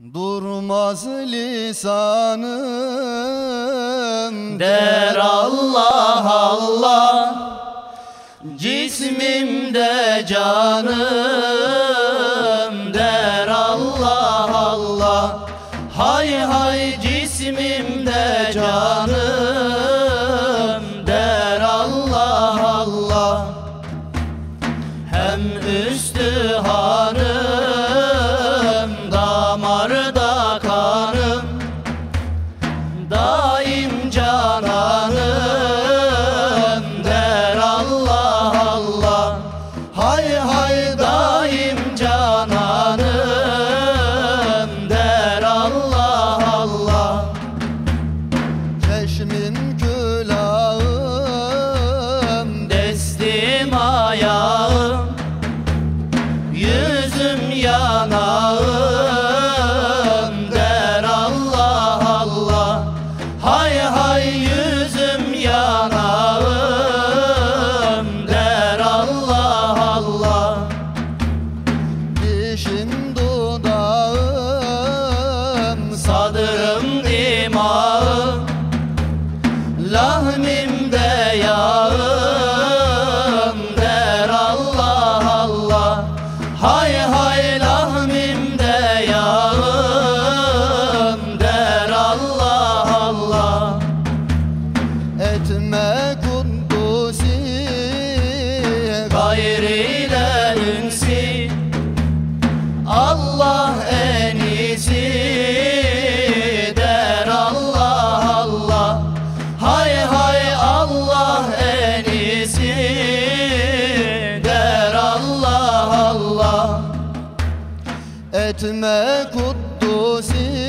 Durmaz lisanım Der Allah Allah. Cismimde canım Der Allah Allah. Hay hay cismimde canım Hay hay daim cananım der Allah Allah. Çeşmim külahım Destim ayağım Yüzüm yanağım Lahmimde yağım Etme kuddusi